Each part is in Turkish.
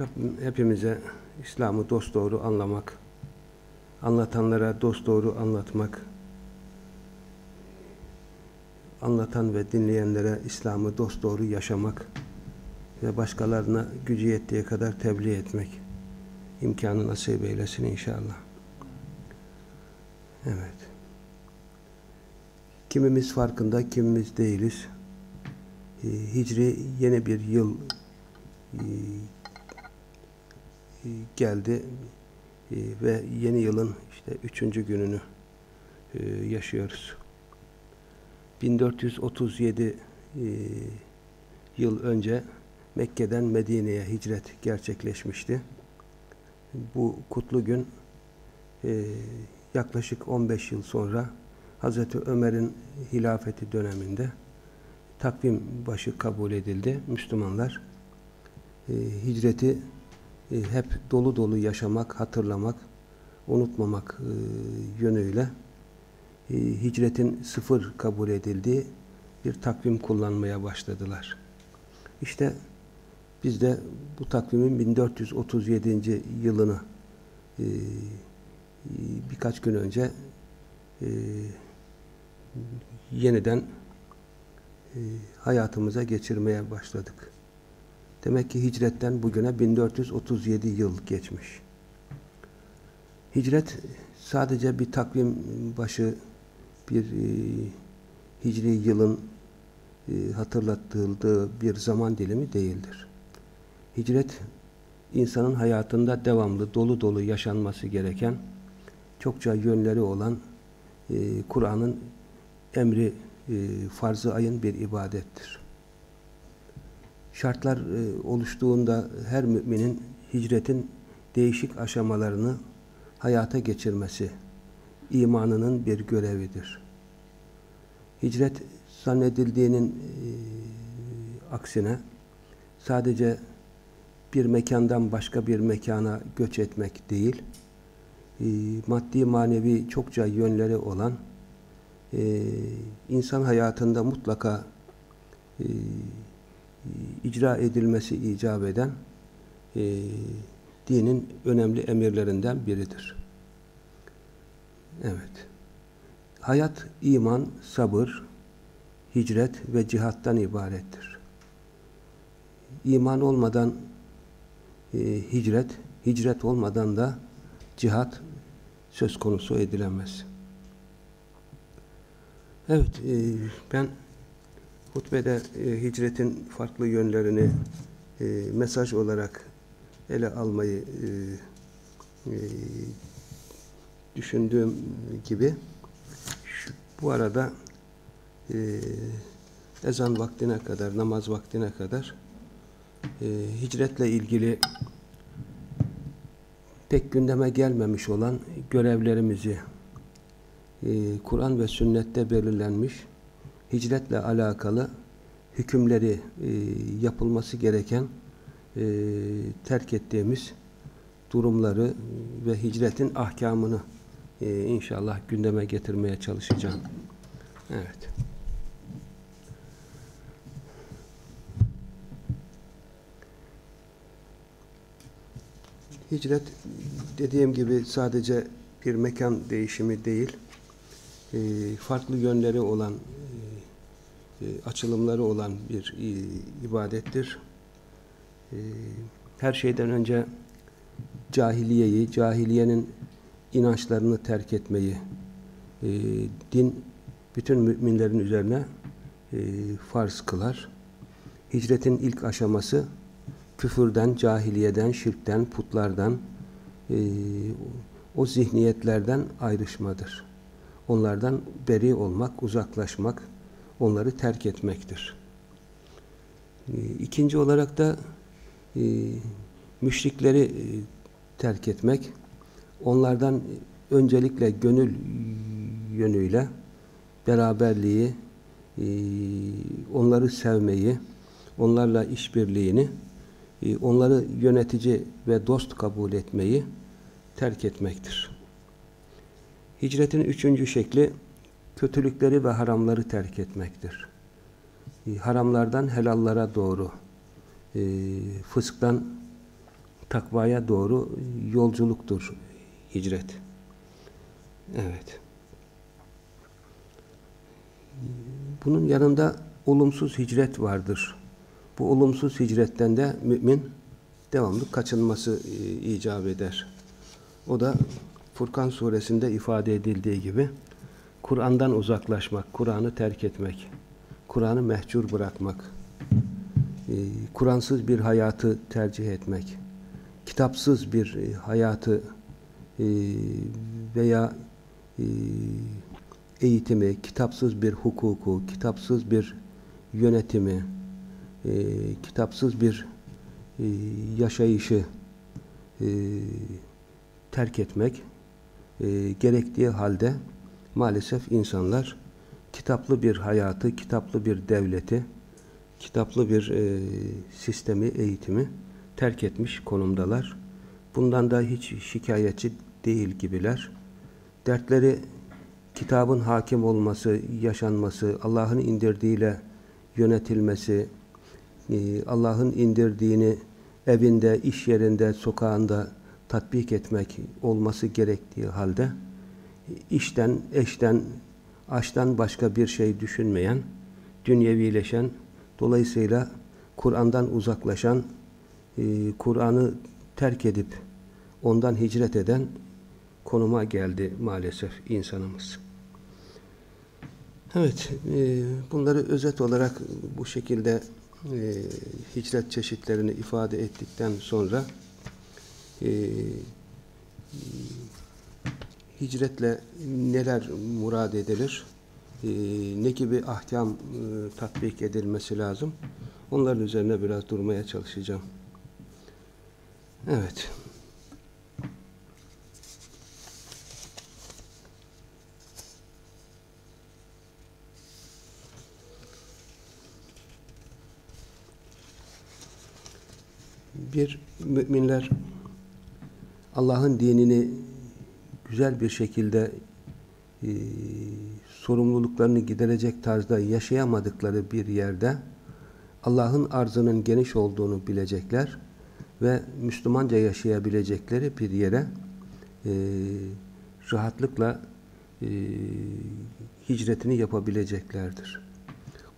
Rabbim hepimize İslam'ı dosdoğru anlamak, anlatanlara dosdoğru anlatmak, anlatan ve dinleyenlere İslam'ı dosdoğru yaşamak ve başkalarına gücü yettiği kadar tebliğ etmek imkanı nasip eylesin inşallah. Evet. Kimimiz farkında, kimimiz değiliz. Ee, Hicri yeni bir yıl e, e, geldi e, ve yeni yılın işte üçüncü gününü yaşıyoruz. 1437 yıl önce Mekke'den Medine'ye hicret gerçekleşmişti. Bu kutlu gün yaklaşık 15 yıl sonra Hazreti Ömer'in hilafeti döneminde takvim başı kabul edildi. Müslümanlar e, hicreti e, hep dolu dolu yaşamak, hatırlamak, unutmamak e, yönüyle e, hicretin sıfır kabul edildiği bir takvim kullanmaya başladılar. İşte biz de bu takvimin 1437. yılını birkaç gün önce yeniden hayatımıza geçirmeye başladık. Demek ki hicretten bugüne 1437 yıl geçmiş. Hicret sadece bir takvim başı bir e, hicri yılın e, hatırlatıldığı bir zaman dilimi değildir. Hicret insanın hayatında devamlı dolu dolu yaşanması gereken çokça yönleri olan e, Kur'an'ın emri e, farz-ı ayın bir ibadettir. Şartlar e, oluştuğunda her müminin hicretin değişik aşamalarını hayata geçirmesi imanının bir görevidir. Hicret zannedildiğinin e, aksine sadece bir mekandan başka bir mekana göç etmek değil, e, maddi manevi çokça yönleri olan e, insan hayatında mutlaka e, icra edilmesi icap eden e, dinin önemli emirlerinden biridir. Evet. Hayat, iman, sabır, hicret ve cihattan ibarettir. İman olmadan e, hicret, hicret olmadan da cihat söz konusu edilemez. Evet, e, ben hutbede e, hicretin farklı yönlerini e, mesaj olarak ele almayı e, e, düşündüğüm gibi şu, bu arada e, ezan vaktine kadar, namaz vaktine kadar e, hicretle ilgili pek gündeme gelmemiş olan görevlerimizi e, Kur'an ve sünnette belirlenmiş hicretle alakalı hükümleri e, yapılması gereken e, terk ettiğimiz durumları ve hicretin ahkamını e, inşallah gündeme getirmeye çalışacağım. Evet. Hicret dediğim gibi sadece bir mekan değişimi değil, e, farklı yönleri olan, açılımları olan bir ibadettir. Her şeyden önce cahiliyeyi, cahiliyenin inançlarını terk etmeyi, din bütün müminlerin üzerine farz kılar. Hicretin ilk aşaması küfürden, cahiliyeden, şirkten, putlardan, o zihniyetlerden ayrışmadır onlardan beri olmak, uzaklaşmak, onları terk etmektir. E, ikinci olarak da e, müşrikleri e, terk etmek, onlardan öncelikle gönül yönüyle beraberliği, e, onları sevmeyi, onlarla işbirliğini, onları yönetici ve dost kabul etmeyi terk etmektir. Hicretin üçüncü şekli kötülükleri ve haramları terk etmektir. E, haramlardan helallara doğru, e, fısktan takvaya doğru yolculuktur hicret. Evet. Bunun yanında olumsuz hicret vardır. Bu olumsuz hicretten de mümin devamlı kaçınması e, icap eder. O da Furkan suresinde ifade edildiği gibi Kur'an'dan uzaklaşmak, Kur'an'ı terk etmek, Kur'an'ı mehcur bırakmak, e, Kur'ansız bir hayatı tercih etmek, kitapsız bir e, hayatı veya eğitimi, kitapsız bir hukuku, kitapsız bir yönetimi, kitapsız bir yaşayışı terk etmek e, gerektiği halde maalesef insanlar kitaplı bir hayatı, kitaplı bir devleti, kitaplı bir e, sistemi, eğitimi terk etmiş konumdalar. Bundan da hiç şikayetçi değil gibiler. Dertleri kitabın hakim olması, yaşanması, Allah'ın indirdiğiyle yönetilmesi, e, Allah'ın indirdiğini evinde, iş yerinde, sokağında tatbik etmek olması gerektiği halde işten, eşten, aştan başka bir şey düşünmeyen, dünyevileşen, dolayısıyla Kur'an'dan uzaklaşan, e, Kur'an'ı terk edip ondan hicret eden konuma geldi maalesef insanımız. Evet, e, bunları özet olarak bu şekilde e, hicret çeşitlerini ifade ettikten sonra e, hicretle neler murad edilir, e, ne gibi ahkam e, tatbik edilmesi lazım, onların üzerine biraz durmaya çalışacağım. Evet. Bir müminler Allah'ın dinini güzel bir şekilde e, sorumluluklarını giderecek tarzda yaşayamadıkları bir yerde Allah'ın arzının geniş olduğunu bilecekler ve Müslümanca yaşayabilecekleri bir yere e, rahatlıkla e, hicretini yapabileceklerdir.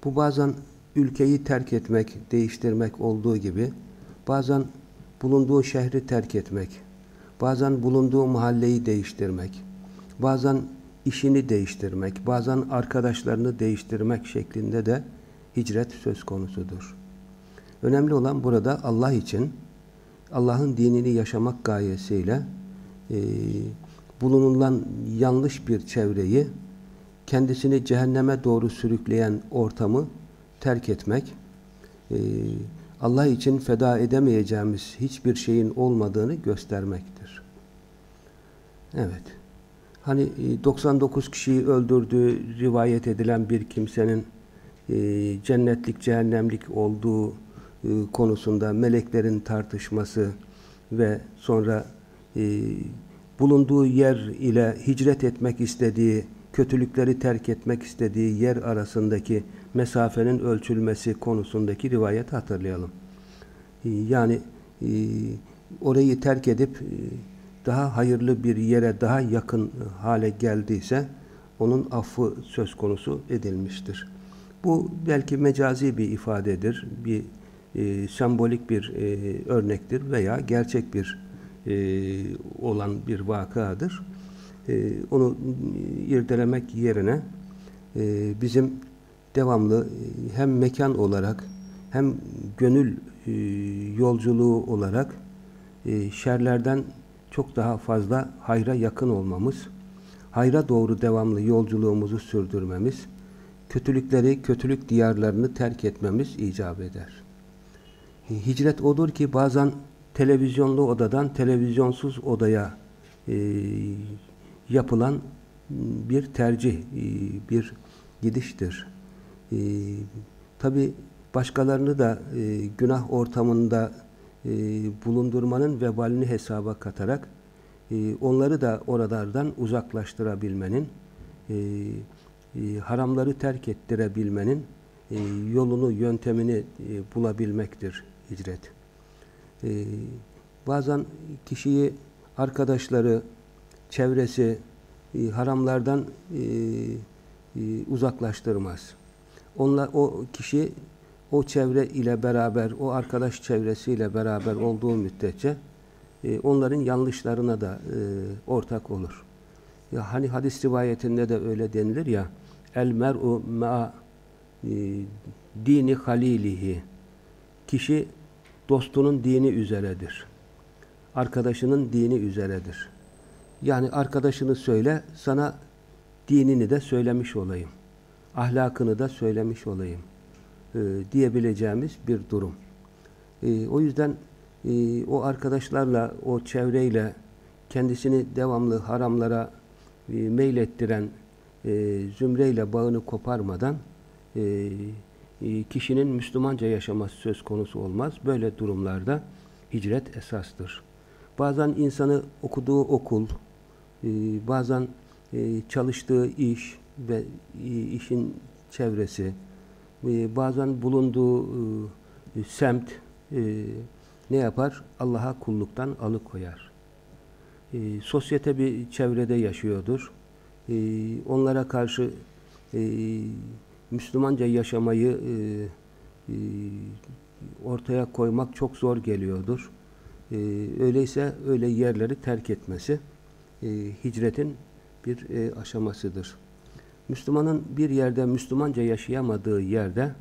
Bu bazen ülkeyi terk etmek, değiştirmek olduğu gibi bazen bulunduğu şehri terk etmek, bazen bulunduğu mahalleyi değiştirmek, bazen işini değiştirmek, bazen arkadaşlarını değiştirmek şeklinde de hicret söz konusudur. Önemli olan burada Allah için, Allah'ın dinini yaşamak gayesiyle e, bulunulan yanlış bir çevreyi, kendisini cehenneme doğru sürükleyen ortamı terk etmek, e, Allah için feda edemeyeceğimiz hiçbir şeyin olmadığını göstermektir. Evet. Hani 99 e, kişiyi öldürdüğü rivayet edilen bir kimsenin e, cennetlik cehennemlik olduğu e, konusunda meleklerin tartışması ve sonra bulunduğu yer ile hicret etmek istediği, kötülükleri terk etmek istediği yer arasındaki mesafenin ölçülmesi konusundaki rivayet hatırlayalım. Yani orayı terk edip daha hayırlı bir yere daha yakın hale geldiyse onun affı söz konusu edilmiştir. Bu belki mecazi bir ifadedir, bir e, sembolik bir e, örnektir veya gerçek bir e, olan bir vakadır. E, onu irdelemek yerine e, bizim devamlı e, hem mekan olarak hem gönül e, yolculuğu olarak e, şerlerden çok daha fazla hayra yakın olmamız, hayra doğru devamlı yolculuğumuzu sürdürmemiz, kötülükleri, kötülük diyarlarını terk etmemiz icap eder. Hicret odur ki bazen televizyonlu odadan televizyonsuz odaya e, yapılan bir tercih, e, bir gidiştir e, tabi başkalarını da e, günah ortamında e, bulundurmanın vebalini hesaba katarak e, onları da oralardan uzaklaştırabilmenin e, haramları terk ettirebilmenin yolunu, yöntemini bulabilmektir hicret. Bazen kişiyi arkadaşları, çevresi haramlardan uzaklaştırmaz. Onlar, o kişi o çevre ile beraber, o arkadaş çevresiyle beraber olduğu müddetçe e, onların yanlışlarına da e, ortak olur. Ya hani hadis rivayetinde de öyle denilir ya el mer'u ma e, dini halilihi kişi dostunun dini üzeredir. Arkadaşının dini üzeredir. Yani arkadaşını söyle, sana dinini de söylemiş olayım. Ahlakını da söylemiş olayım. E, diyebileceğimiz bir durum. E, o yüzden e, o arkadaşlarla, o çevreyle kendisini devamlı haramlara e, meylettiren zümreyle bağını koparmadan kişinin Müslümanca yaşaması söz konusu olmaz. Böyle durumlarda hicret esastır. Bazen insanı okuduğu okul, bazen çalıştığı iş ve işin çevresi, e, bazen bulunduğu e, semt e, ne yapar? Allah'a kulluktan alıkoyar. E, sosyete bir çevrede yaşıyordur. E, onlara karşı e, Müslümanca yaşamayı ortaya koymak çok zor geliyordur. Öyleyse öyle yerleri terk etmesi e, hicretin bir aşamasıdır. Müslümanın bir yerde Müslümanca yaşayamadığı yerde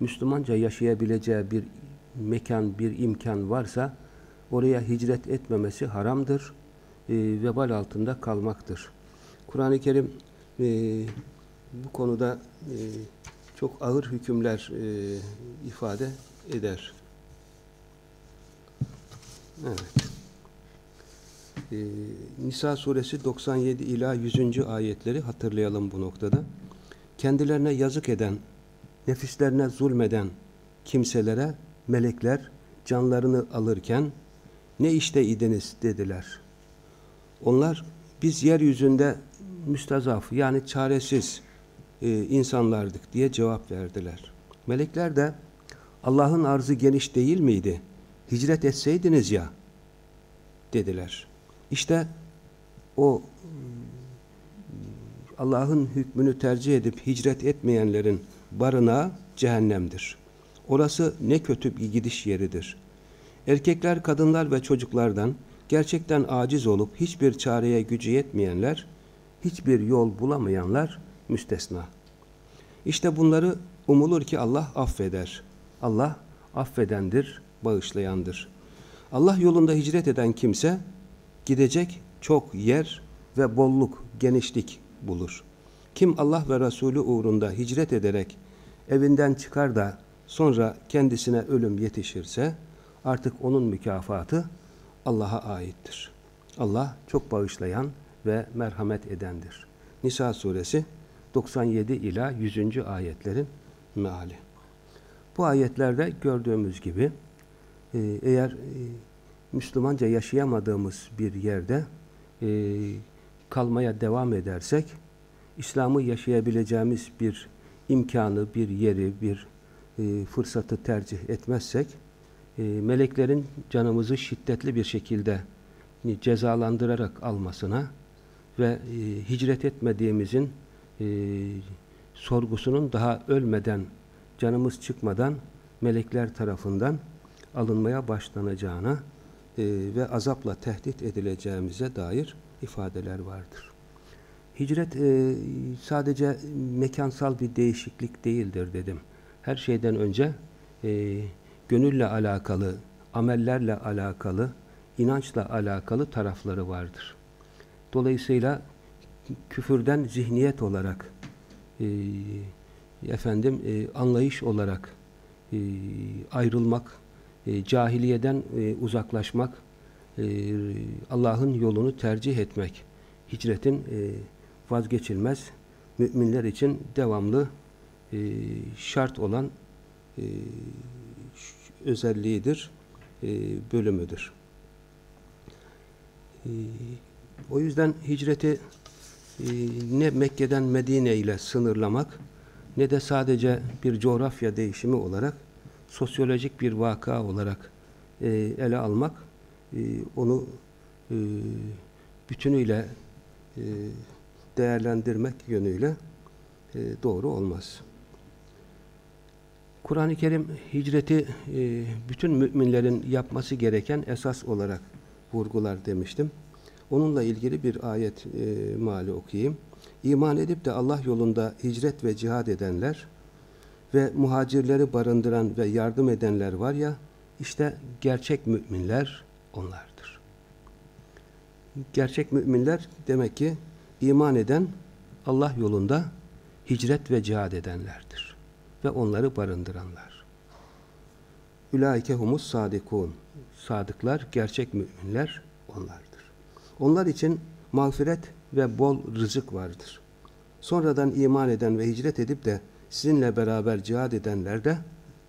Müslümanca yaşayabileceği bir mekan, bir imkan varsa oraya hicret etmemesi haramdır. E, vebal altında kalmaktır. Kur'an-ı Kerim e, bu konuda e, çok ağır hükümler e, ifade eder. Evet. E, Nisa suresi 97 ila 100. ayetleri hatırlayalım bu noktada. Kendilerine yazık eden, nefislerine zulmeden kimselere melekler canlarını alırken ne işte idiniz dediler. Onlar biz yeryüzünde müstazaf yani çaresiz e, insanlardık diye cevap verdiler. Melekler de Allah'ın arzı geniş değil miydi? Hicret etseydiniz ya dediler. İşte o Allah'ın hükmünü tercih edip hicret etmeyenlerin barınağı cehennemdir. Orası ne kötü bir gidiş yeridir. Erkekler, kadınlar ve çocuklardan gerçekten aciz olup hiçbir çareye gücü yetmeyenler, hiçbir yol bulamayanlar müstesna. İşte bunları umulur ki Allah affeder. Allah affedendir, bağışlayandır. Allah yolunda hicret eden kimse gidecek çok yer ve bolluk, genişlik bulur. Kim Allah ve Resulü uğrunda hicret ederek evinden çıkar da sonra kendisine ölüm yetişirse artık onun mükafatı Allah'a aittir. Allah çok bağışlayan ve merhamet edendir. Nisa suresi 97 ila 100. ayetlerin meali. Bu ayetlerde gördüğümüz gibi e, eğer e, Müslümanca yaşayamadığımız bir yerde e, kalmaya devam edersek İslam'ı yaşayabileceğimiz bir imkanı, bir yeri, bir fırsatı tercih etmezsek meleklerin canımızı şiddetli bir şekilde cezalandırarak almasına ve hicret etmediğimizin e, sorgusunun daha ölmeden, canımız çıkmadan melekler tarafından alınmaya başlanacağına e, ve azapla tehdit edileceğimize dair ifadeler vardır. Hicret e, sadece mekansal bir değişiklik değildir dedim. Her şeyden önce e, gönülle alakalı, amellerle alakalı, inançla alakalı tarafları vardır. Dolayısıyla küfürden zihniyet olarak e, efendim e, anlayış olarak ayrılmak, e, cahiliyeden e, uzaklaşmak, e, Allah'ın yolunu tercih etmek, hicretin vazgeçilmez müminler için devamlı şart olan e, özelliğidir, bölümüdür. O yüzden hicreti ne Mekke'den Medine ile sınırlamak ne de sadece bir coğrafya değişimi olarak sosyolojik bir vaka olarak e, ele almak e, onu e, bütünüyle e, değerlendirmek yönüyle e, doğru olmaz. Kur'an-ı Kerim hicreti e, bütün müminlerin yapması gereken esas olarak vurgular demiştim. Onunla ilgili bir ayet e, mali okuyayım. İman edip de Allah yolunda hicret ve cihad edenler ve muhacirleri barındıran ve yardım edenler var ya, işte gerçek müminler onlardır. Gerçek müminler demek ki iman eden, Allah yolunda hicret ve cihad edenlerdir. Ve onları barındıranlar. Ülaike humus sadikun. Sadıklar, gerçek müminler onlardır. Onlar için mağfiret ve bol rızık vardır. Sonradan iman eden ve hicret edip de sizinle beraber cihad edenler de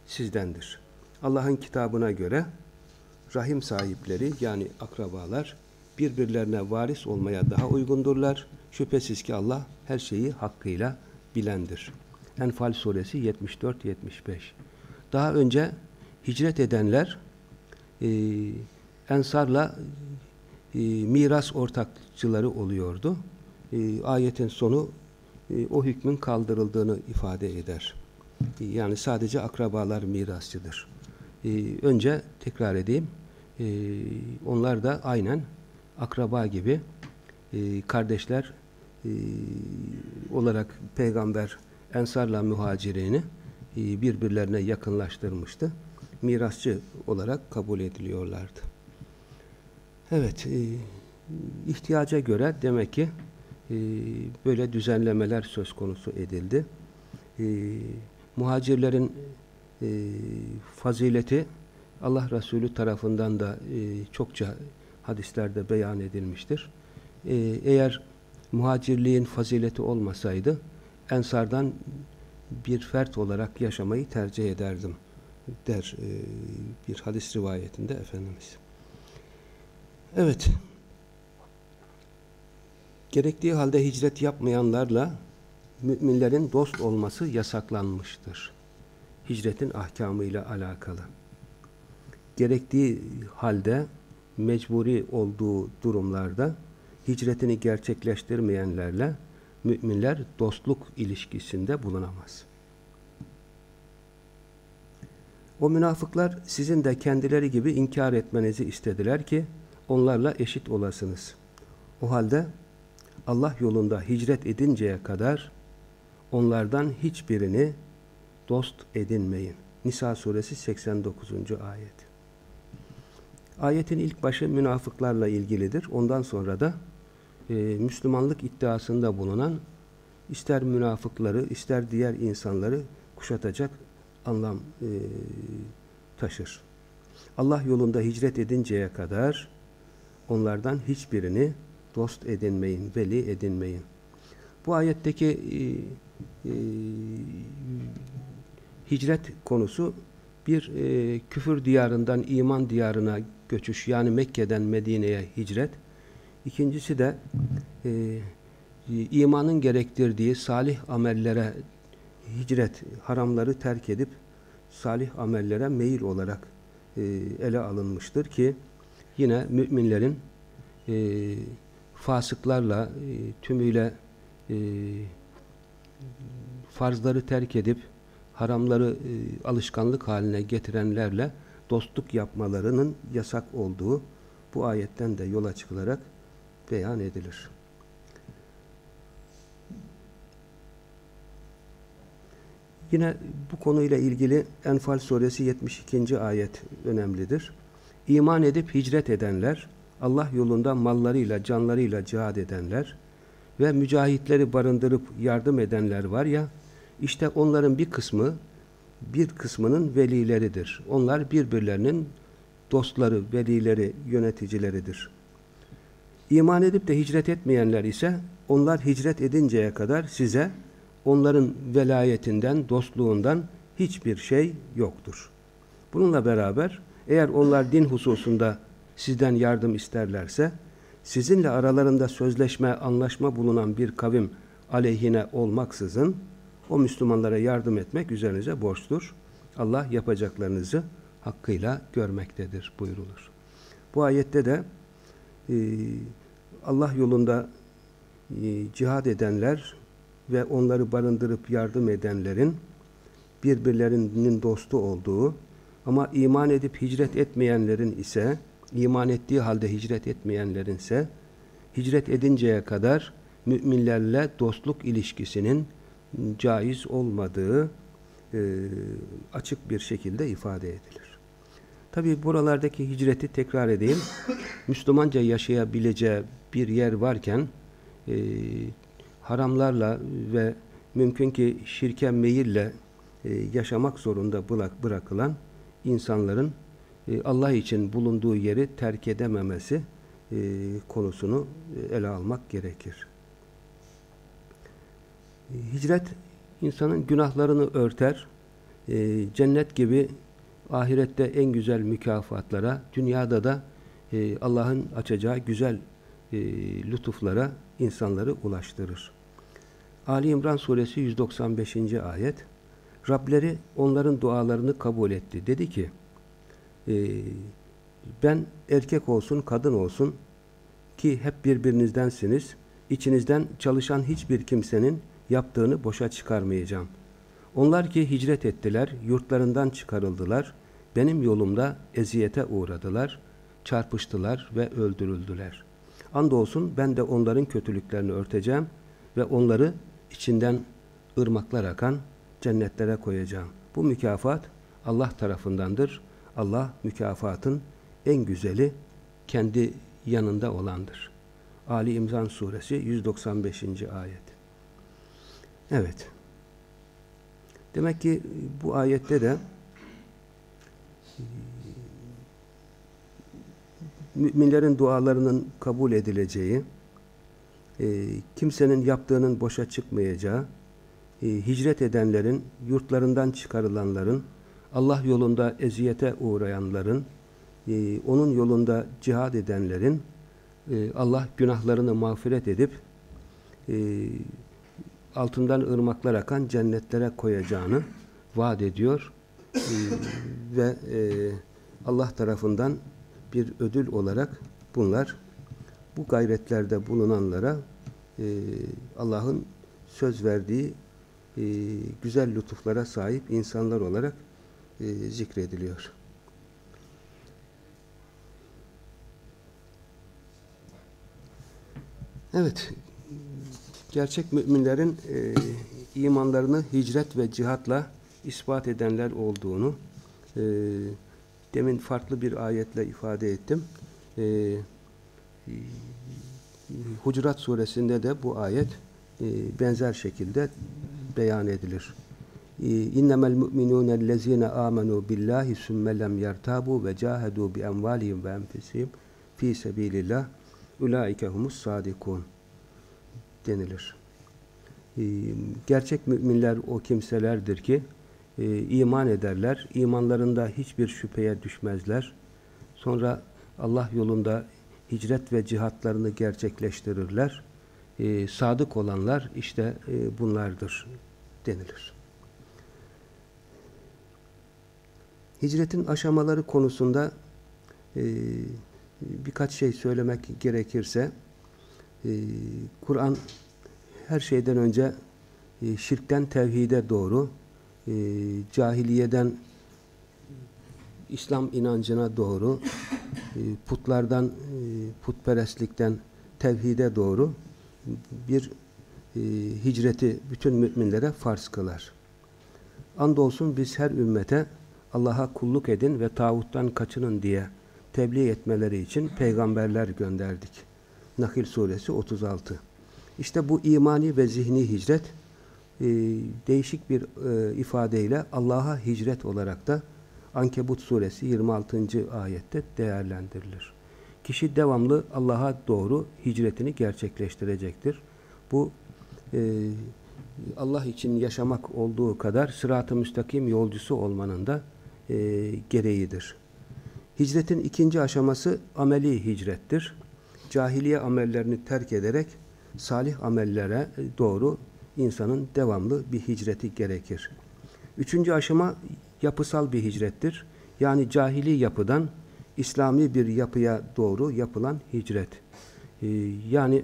sizdendir. Allah'ın kitabına göre rahim sahipleri yani akrabalar birbirlerine varis olmaya daha uygundurlar. Şüphesiz ki Allah her şeyi hakkıyla bilendir. Enfal suresi 74-75 Daha önce hicret edenler e, ensarla e, miras ortakçıları oluyordu. E, ayetin sonu e, o hükmün kaldırıldığını ifade eder. E, yani sadece akrabalar mirasçıdır. E, önce tekrar edeyim. Onlar da aynen akraba gibi kardeşler olarak peygamber ensarla muhacirini e, birbirlerine yakınlaştırmıştı. Mirasçı olarak kabul ediliyorlardı. Evet, ihtiyaca göre demek ki böyle düzenlemeler söz konusu edildi. E, muhacirlerin e, fazileti Allah Resulü tarafından da e, çokça hadislerde beyan edilmiştir. E, eğer muhacirliğin fazileti olmasaydı ensardan bir fert olarak yaşamayı tercih ederdim der e, bir hadis rivayetinde Efendimiz. Evet. Gerektiği halde hicret yapmayanlarla müminlerin dost olması yasaklanmıştır. Hicretin ahkamıyla alakalı. Gerektiği halde mecburi olduğu durumlarda hicretini gerçekleştirmeyenlerle müminler dostluk ilişkisinde bulunamaz. O münafıklar sizin de kendileri gibi inkar etmenizi istediler ki onlarla eşit olasınız. O halde Allah yolunda hicret edinceye kadar onlardan hiçbirini dost edinmeyin. Nisa suresi 89. ayet. Ayetin ilk başı münafıklarla ilgilidir. Ondan sonra da e, Müslümanlık iddiasında bulunan ister münafıkları ister diğer insanları kuşatacak anlam e, taşır. Allah yolunda hicret edinceye kadar onlardan hiçbirini dost edinmeyin, veli edinmeyin. Bu ayetteki e, e, hicret konusu bir e, küfür diyarından iman diyarına göçüş yani Mekke'den Medine'ye hicret. İkincisi de e, imanın gerektirdiği salih amellere hicret, haramları terk edip salih amellere meyil olarak e, ele alınmıştır ki yine müminlerin e, fasıklarla e, tümüyle e, farzları terk edip haramları e, alışkanlık haline getirenlerle dostluk yapmalarının yasak olduğu bu ayetten de yola çıkılarak beyan edilir. Yine bu konuyla ilgili Enfal suresi 72. ayet önemlidir. İman edip hicret edenler, Allah yolunda mallarıyla, canlarıyla cihad edenler ve mücahitleri barındırıp yardım edenler var ya, işte onların bir kısmı, bir kısmının velileridir. Onlar birbirlerinin dostları, velileri, yöneticileridir. İman edip de hicret etmeyenler ise, onlar hicret edinceye kadar size onların velayetinden, dostluğundan hiçbir şey yoktur. Bununla beraber eğer onlar din hususunda sizden yardım isterlerse sizinle aralarında sözleşme, anlaşma bulunan bir kavim aleyhine olmaksızın o Müslümanlara yardım etmek üzerinize borçtur. Allah yapacaklarınızı hakkıyla görmektedir buyurulur. Bu ayette de e, Allah yolunda e, cihad edenler ve onları barındırıp yardım edenlerin birbirlerinin dostu olduğu ama iman edip hicret etmeyenlerin ise iman ettiği halde hicret etmeyenlerin ise hicret edinceye kadar müminlerle dostluk ilişkisinin caiz olmadığı e, açık bir şekilde ifade edilir. Tabi buralardaki hicreti tekrar edeyim. Müslümanca yaşayabileceği bir yer varken e, haramlarla ve mümkün ki şirke meyille e, yaşamak zorunda bırakılan insanların e, Allah için bulunduğu yeri terk edememesi e, konusunu e, ele almak gerekir. Hicret insanın günahlarını örter, cennet gibi ahirette en güzel mükafatlara, dünyada da Allah'ın açacağı güzel lütuflara insanları ulaştırır. Ali İmran suresi 195. ayet Rableri onların dualarını kabul etti. Dedi ki e, ben erkek olsun kadın olsun ki hep birbirinizdensiniz içinizden çalışan hiçbir kimsenin yaptığını boşa çıkarmayacağım. Onlar ki hicret ettiler, yurtlarından çıkarıldılar, benim yolumda eziyete uğradılar, çarpıştılar ve öldürüldüler. Andolsun ben de onların kötülüklerini örteceğim ve onları içinden ırmaklar akan cennetlere koyacağım. Bu mükafat Allah tarafındandır. Allah mükafatın en güzeli kendi yanında olandır. Ali İmran suresi 195. ayet. Evet. Demek ki bu ayette de müminlerin dualarının kabul edileceği, e, kimsenin yaptığının boşa çıkmayacağı, e, hicret edenlerin, yurtlarından çıkarılanların, Allah yolunda eziyete uğrayanların, e, onun yolunda cihad edenlerin, e, Allah günahlarını mağfiret edip e, altından ırmaklar akan cennetlere koyacağını vaat ediyor. E, ve e, Allah tarafından bir ödül olarak bunlar bu gayretlerde bulunanlara e, Allah'ın söz verdiği e, güzel lütuflara sahip insanlar olarak e, zikrediliyor. Evet, gerçek müminlerin e, imanlarını hicret ve cihatla ispat edenler olduğunu e, demin farklı bir ayetle ifade ettim. E, Hucurat suresinde de bu ayet e, benzer şekilde beyan edilir. E, İnnemel mu'minûnellezîne âmenû billâhi sümme lem yertâbû ve câhedû bi emvâlihim ve enfisihim fî sebîlillah ulaike humus sadikun denilir. E, gerçek müminler o kimselerdir ki e, iman ederler. İmanlarında hiçbir şüpheye düşmezler. Sonra Allah yolunda hicret ve cihatlarını gerçekleştirirler. E, sadık olanlar işte e, bunlardır denilir. Hicretin aşamaları konusunda e, birkaç şey söylemek gerekirse e, Kur'an her şeyden önce e, şirkten tevhide doğru e, cahiliyeden İslam inancına doğru e, putlardan e, putperestlikten tevhide doğru bir e, hicreti bütün müminlere farz kılar. Andolsun biz her ümmete Allah'a kulluk edin ve tağuttan kaçının diye tebliğ etmeleri için peygamberler gönderdik. Nahil suresi 36. İşte bu imani ve zihni hicret e, değişik bir e, ifadeyle Allah'a hicret olarak da Ankebut suresi 26. ayette değerlendirilir. Kişi devamlı Allah'a doğru hicretini gerçekleştirecektir. Bu e, Allah için yaşamak olduğu kadar sırat-ı müstakim yolcusu olmanın da e, gereğidir. Hicretin ikinci aşaması ameli hicrettir. Cahiliye amellerini terk ederek salih amellere doğru insanın devamlı bir hicreti gerekir. Üçüncü aşama yapısal bir hicrettir. Yani cahili yapıdan İslami bir yapıya doğru yapılan hicret. E, yani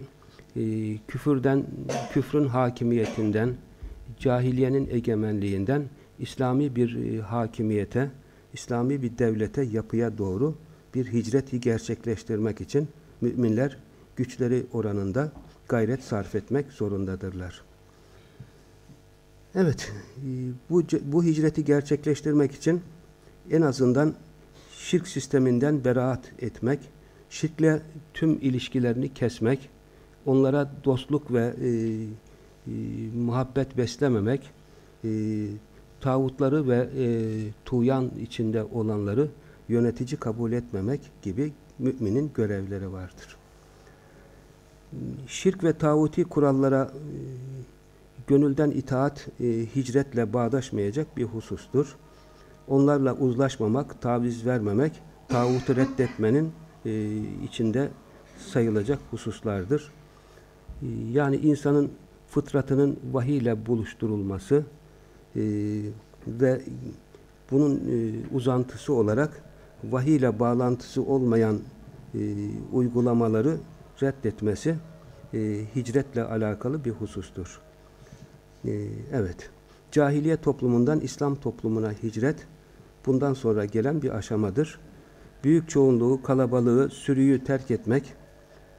e, küfürden, küfrün hakimiyetinden, cahiliyenin egemenliğinden İslami bir e, hakimiyete, İslami bir devlete, yapıya doğru bir hicreti gerçekleştirmek için müminler güçleri oranında gayret sarf etmek zorundadırlar. Evet, e, bu, bu hicreti gerçekleştirmek için en azından şirk sisteminden beraat etmek, şirkle tüm ilişkilerini kesmek, onlara dostluk ve e, e, muhabbet beslememek, e, tağutları ve e, tuğyan içinde olanları yönetici kabul etmemek gibi müminin görevleri vardır. Şirk ve tağuti kurallara e, gönülden itaat e, hicretle bağdaşmayacak bir husustur. Onlarla uzlaşmamak, taviz vermemek, tağutu reddetmenin e, içinde sayılacak hususlardır. E, yani insanın fıtratının vahiy ile buluşturulması e, ve bunun e, uzantısı olarak vahiy ile bağlantısı olmayan e, uygulamaları reddetmesi e, hicretle alakalı bir husustur. E, evet, cahiliye toplumundan İslam toplumuna hicret bundan sonra gelen bir aşamadır. Büyük çoğunluğu, kalabalığı, sürüyü terk etmek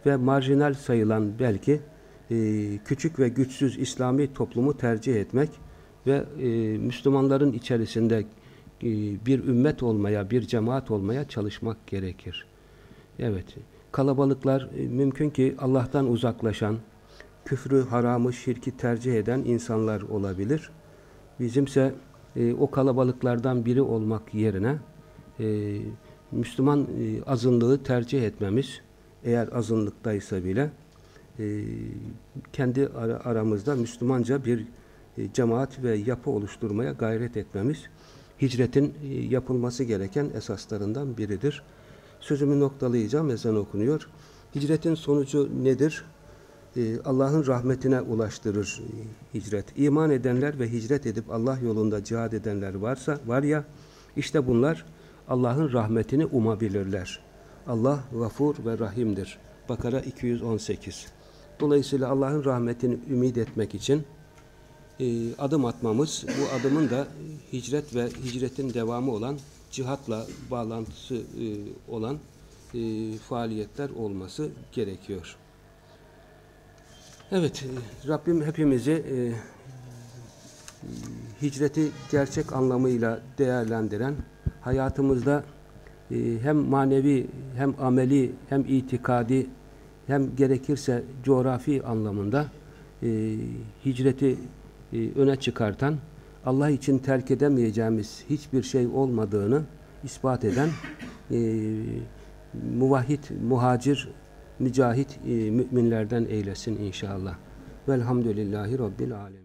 ve marjinal sayılan belki e, küçük ve güçsüz İslami toplumu tercih etmek ve e, Müslümanların içerisinde e, bir ümmet olmaya, bir cemaat olmaya çalışmak gerekir. Evet, kalabalıklar e, mümkün ki Allah'tan uzaklaşan, küfrü, haramı, şirki tercih eden insanlar olabilir. Bizimse e, o kalabalıklardan biri olmak yerine e, Müslüman e, azınlığı tercih etmemiz, eğer azınlıktaysa bile e, kendi ara, aramızda Müslümanca bir cemaat ve yapı oluşturmaya gayret etmemiz hicretin e, yapılması gereken esaslarından biridir. Sözümü noktalayacağım, ezan okunuyor. Hicretin sonucu nedir? E, Allah'ın rahmetine ulaştırır e, hicret. İman edenler ve hicret edip Allah yolunda cihad edenler varsa, var ya, işte bunlar Allah'ın rahmetini umabilirler. Allah gafur ve rahimdir. Bakara 218 Dolayısıyla Allah'ın rahmetini ümit etmek için e, adım atmamız, bu adımın da hicret ve hicretin devamı olan cihatla bağlantısı e, olan e, faaliyetler olması gerekiyor. Evet, Rabbim hepimizi hicreti gerçek anlamıyla değerlendiren, hayatımızda hem manevi hem ameli hem itikadi hem gerekirse coğrafi anlamında e, hicreti öne çıkartan, Allah için terk edemeyeceğimiz hiçbir şey olmadığını ispat eden e, muvahhid, muhacir, mücahit e, müminlerden eylesin inşallah. Velhamdülillahi Rabbil Alemin.